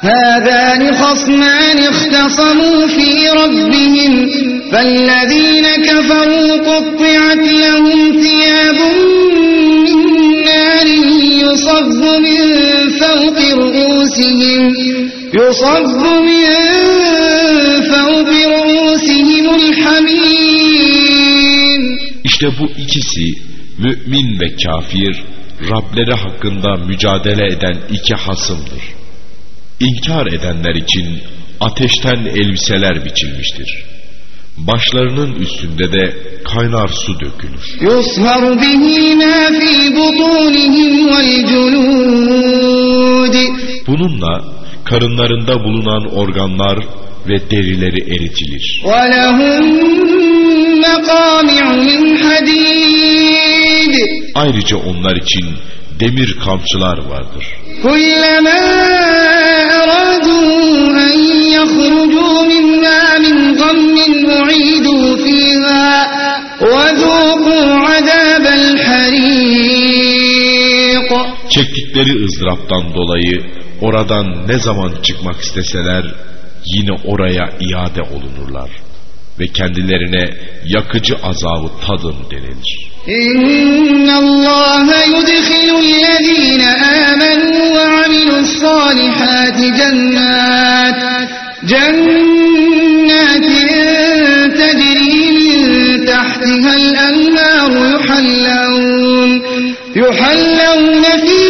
هذان خصمان اختصموا في ربهم فالذين كفروا قطعت لهم ثياب من نار يصب من فوق رؤوسهم يصب من فوق رؤوسهم الحميم İşte bu ikisi mümin ve kafir Rableri hakkında mücadele eden iki hasımdır. İnkar edenler için ateşten elbiseler biçilmiştir. Başlarının üstünde de kaynar su dökülür. Yushar bihi ma fi butunihim vel. Bununla karınlarında bulunan organlar ve derileri eritilir. Ayrıca onlar için demir kamçılar vardır. Çektikleri ızdıraptan dolayı oradan ne zaman çıkmak isteseler yine oraya iade olunurlar ve kendilerine yakıcı azabı tadın denilir. İnna Allah yudkhilü'llezîne âmenû ve amilussâlihâti cennât cennâtin tedrî min tahtiha'l enhâru yuhallûn yuhallûn fîhâ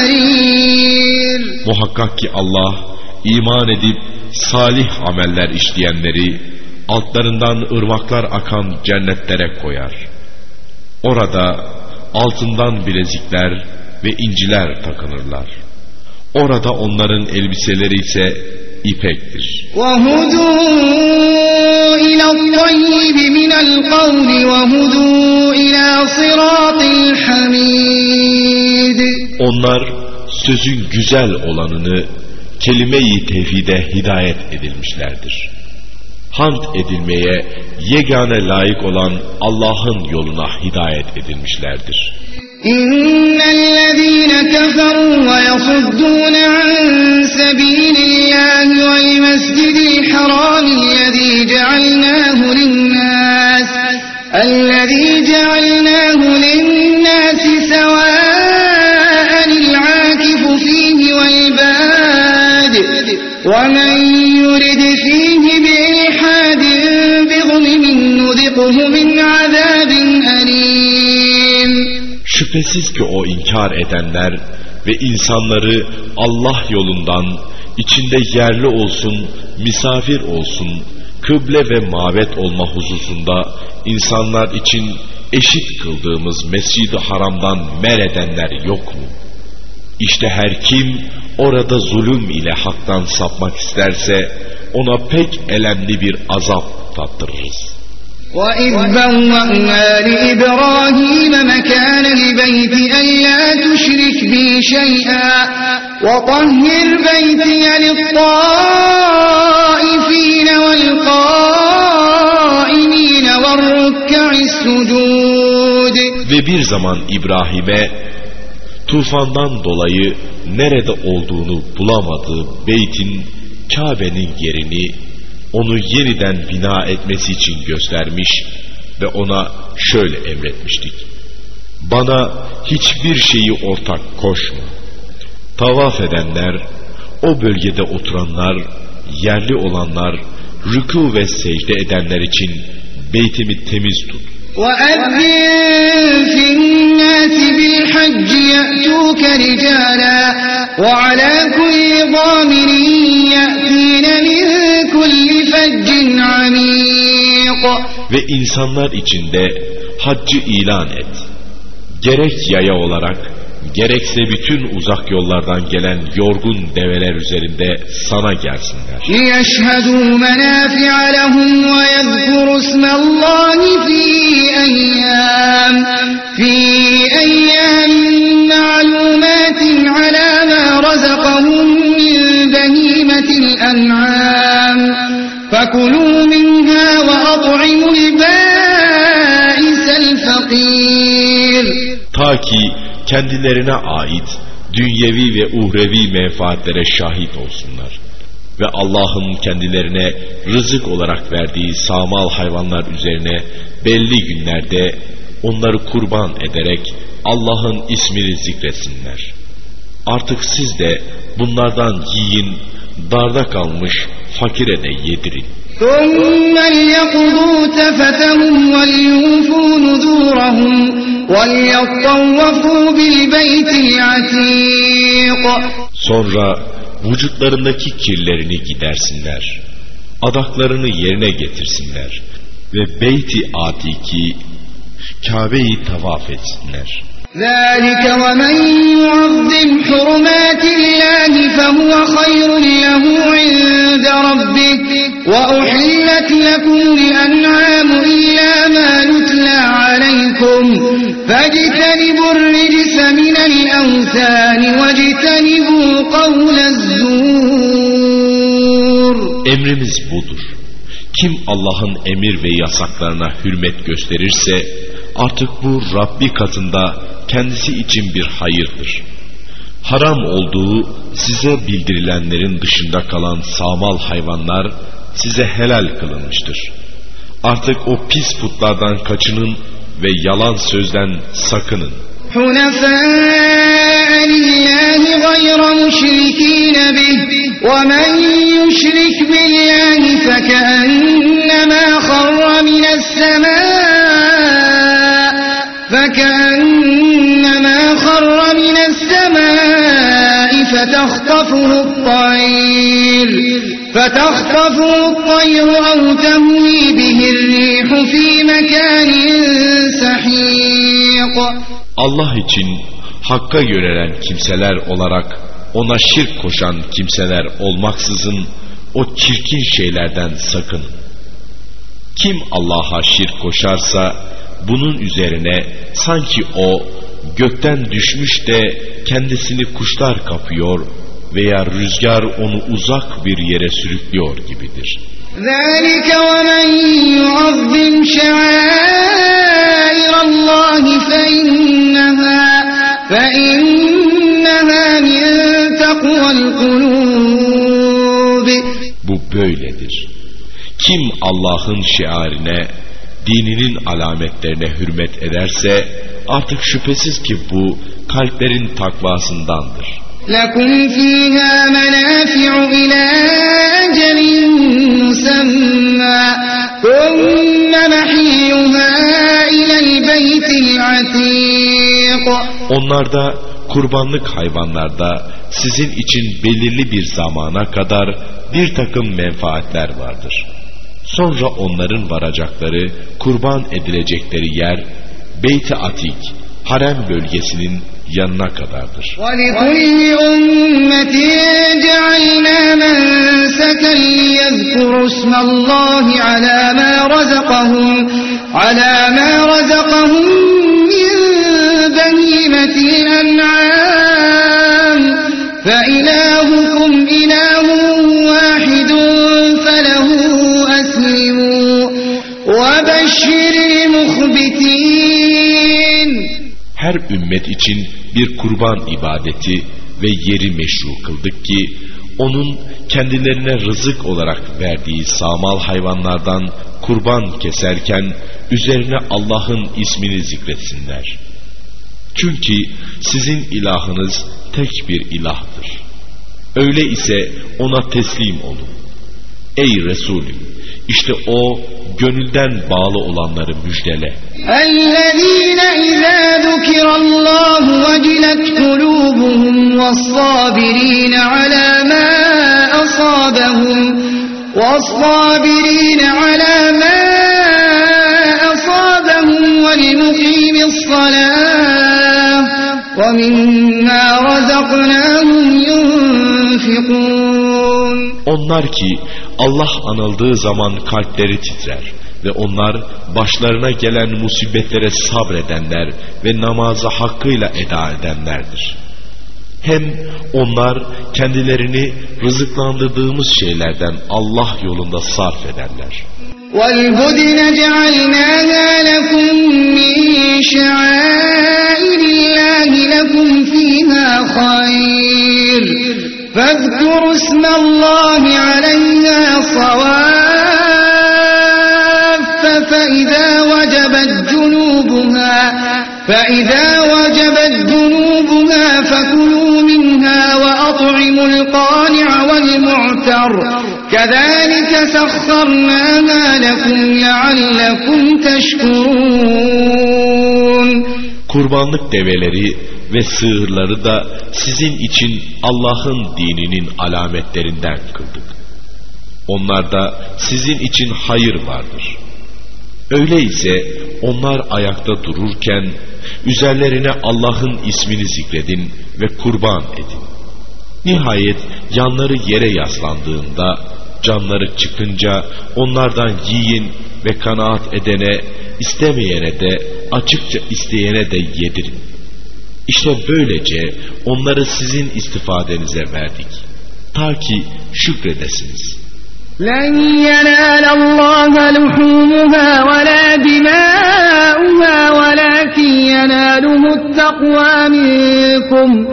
فيها حرير Muhakkak ki Allah iman edip salih ameller işleyenleri altlarından ırmaklar akan cennetlere koyar. Orada altından bilezikler ve inciler takınırlar. Orada onların elbiseleri ise ipektir. وهدوا onlar sözün güzel olanını kelime-i tevhide hidayet edilmişlerdir. Hamd edilmeye yegane layık olan Allah'ın yoluna hidayet edilmişlerdir. İnnellezîne keferû ve yasuddûne an sebîlillâhi vel mescidil harâmillezî cealnâhu linnâs. Ellezî cealnâhu linnâsi sevâ ومن يرد فيه بإلحاد بظلم نذقه من عذاب أليم Şüphesiz ki o inkar edenler ve insanları Allah yolundan içinde yerli olsun, misafir olsun, kıble ve mabet olma hususunda insanlar için eşit kıldığımız Mescid-i Haram'dan mer edenler yok mu? İşte her kim orada zulüm ile haktan sapmak isterse ona pek elemli bir azap tattırırız. وإذ بوأنا لإبراهيم مكان البيت ألا تشرك بي شيئا وطهر بيتي للطائفين والقائمين والركع السجود Ve bir zaman İbrahim'e tufandan dolayı nerede olduğunu bulamadığı beytin Kabe'nin yerini onu yeniden bina etmesi için göstermiş ve ona şöyle emretmiştik. Bana hiçbir şeyi ortak koşma. Tavaf edenler, o bölgede oturanlar, yerli olanlar, rükû ve secde edenler için beytimi temiz tut. وأذن في الناس بالحج يأتوك رجالا وعلى كل ضامر يأتين من كل فج عميق Ve insanlar içinde haccı ilan et. Gerek yaya olarak, gerekse bütün uzak yollardan gelen yorgun develer üzerinde sana gelsinler. ليشهدوا منافع لهم ويذكروا اسم الله في أيام في أيام معلومات على ما رزقهم من بهيمة الأنعام فكلوا منها وأطعموا البائس الفقير حقير Ta ki kendilerine ait dünyevi ve uhrevi menfaatlere şahit olsunlar. Ve Allah'ın kendilerine rızık olarak verdiği samal hayvanlar üzerine belli günlerde onları kurban ederek Allah'ın ismini zikretsinler. Artık siz de bunlardan yiyin, darda kalmış fakire de yedirin. ثم ليقضوا تفتهم وليوفوا نذورهم وليطوفوا بالبيت العتيق Sonra vücutlarındaki kirlerini gidersinler. Adaklarını yerine getirsinler. Ve Beyti Atiki Kabe'yi tavaf etsinler. ذلك ومن يعظم حرمات الله فهو خير له عند ربه وأحلت لكم الأنعام إلا ما يتلى عليكم فاجتنبوا الرجس من الأوثان واجتنبوا قول الزور Emrimiz budur. Kim Allah'ın emir ve yasaklarına hürmet gösterirse artık bu Rabbi katında kendisi için bir hayırdır. Haram olduğu size bildirilenlerin dışında kalan sağmal hayvanlar size helal kılınmıştır. Artık o pis putlardan kaçının ve yalan sözden sakının. حنفاء لله غير مشركين به ومن يشرك بالله فكأنما خر من السماء فكأنما خر من السماء فتخطفه الطير فتخطفه الطير أو تهوي به الريح في مكان سحيق Allah için hakka yönelen kimseler olarak ona şirk koşan kimseler olmaksızın o çirkin şeylerden sakın. Kim Allah'a şirk koşarsa bunun üzerine sanki o gökten düşmüş de kendisini kuşlar kapıyor veya rüzgar onu uzak bir yere sürüklüyor gibidir. ذلك ومن يعظم شعائر الله فإنها فإنها من تقوى القلوب Bu böyledir. Kim Allah'ın şiarine, dininin alametlerine hürmet ederse artık şüphesiz ki bu kalplerin takvasındandır. لكم فيها منافع إلى أجل مسمى ثم محيها إلى البيت العتيق Onlarda kurbanlık hayvanlarda sizin için belirli bir zamana kadar bir takım menfaatler vardır. Sonra onların varacakları, kurban edilecekleri yer Beyt-i Atik, harem bölgesinin yanına kadardır. ولكل أمة جعلنا منسكا ليذكروا اسم الله على ما رزقهم على ما رزقهم من بهيمة الأنعام فإلهكم Her ümmet için bir kurban ibadeti ve yeri meşru kıldık ki onun kendilerine rızık olarak verdiği samal hayvanlardan kurban keserken üzerine Allah'ın ismini zikretsinler. Çünkü sizin ilahınız tek bir ilahdır. Öyle ise ona teslim olun. Ey Resulüm işte o gönülden bağlı olanları müjdele. الذين إذا ذكر الله وجلت قلوبهم والصابرين على ما أصابهم والصابرين على ما أصابهم والمقيم الصلاة ومما رزقناهم ينفقون Onlar ki Allah anıldığı zaman kalpleri titrer ve onlar başlarına gelen musibetlere sabredenler ve namazı hakkıyla eda edenlerdir. Hem onlar kendilerini rızıklandırdığımız şeylerden Allah yolunda sarf ederler. والبدن جعلناها لكم من شعائر الله لكم فيها خير فاذكروا اسم الله عليها صواف فإذا وجبت جنوبها فإذا وجبت جنوبها فكلوا منها وأطعموا القانع والمعتر. كذلك سخرناها لكم لعلكم تشكرون. Kurbanlık develeri ve sığırları da sizin için Allah'ın dininin alametlerinden kıldık. Onlarda sizin için hayır vardır. Öyleyse onlar ayakta dururken üzerlerine Allah'ın ismini zikredin ve kurban edin. Nihayet yanları yere yaslandığında, canları çıkınca onlardan yiyin ve kanaat edene, istemeyene de, açıkça isteyene de yedirin. İşte böylece onları sizin istifadenize verdik. Ta ki şükredesiniz. لن ينال الله لحومها ولا دماؤها ولكن يناله التقوى منكم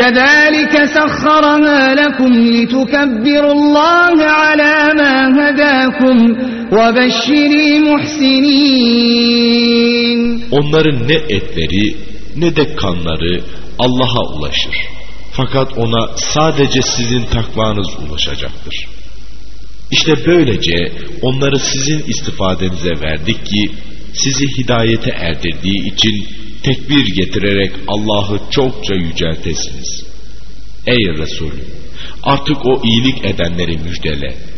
كذلك سخرها لكم لتكبروا الله على ما هداكم وبشر المحسنين Onların ne etleri ne de kanları Allah'a ulaşır. Fakat ona sadece sizin takvanız ulaşacaktır. İşte böylece onları sizin istifadenize verdik ki sizi hidayete erdirdiği için tekbir getirerek Allah'ı çokça yüceltesiniz. Ey Resulüm artık o iyilik edenleri müjdele.